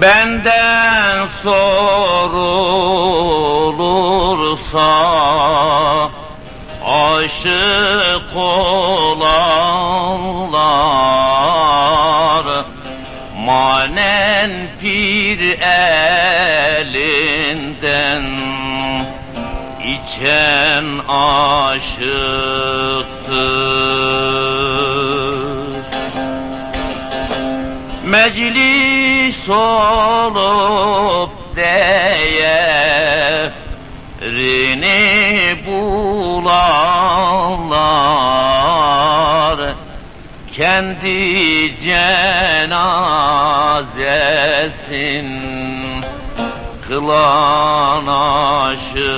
Benden sorulursa aşık olanlar manen pir elinden içen aşıktır. Meclis olup değerini bulanlar. Kendi cenazesin kılan aşıktır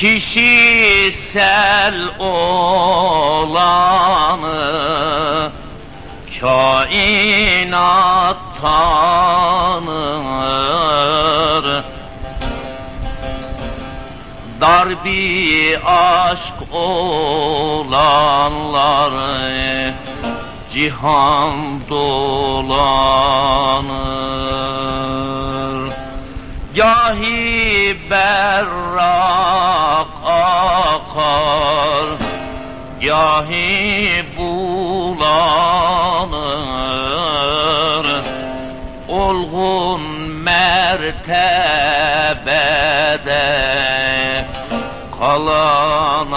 Kişisel olanı kainat tanır. Dar bir aşk olanlar cihan dolanır. Gahi berrak akar Gahi bulanır. Olgun mertebede Kalan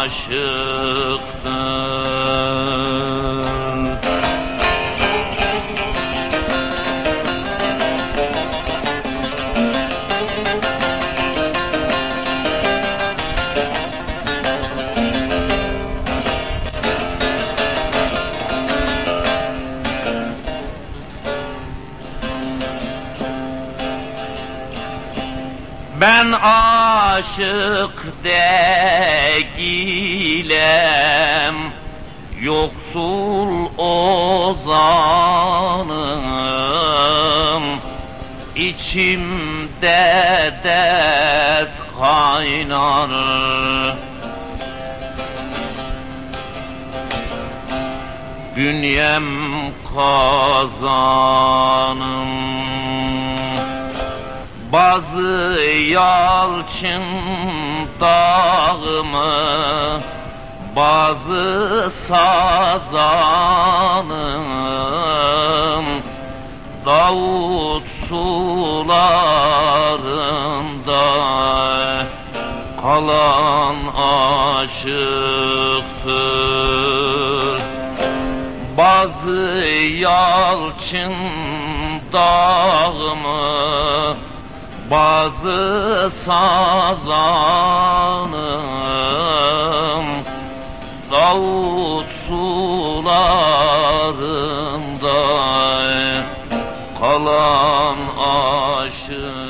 aşıktır Ben aşık değilim Yoksul ozanım İçimde dert kaynar Bünyem kazanım bazı yalçın dağımı Bazı sazanım Davut sularında Kalan aşıktır. Bazı yalçın dağımı bazı sazanım Davut sularında kalan aşık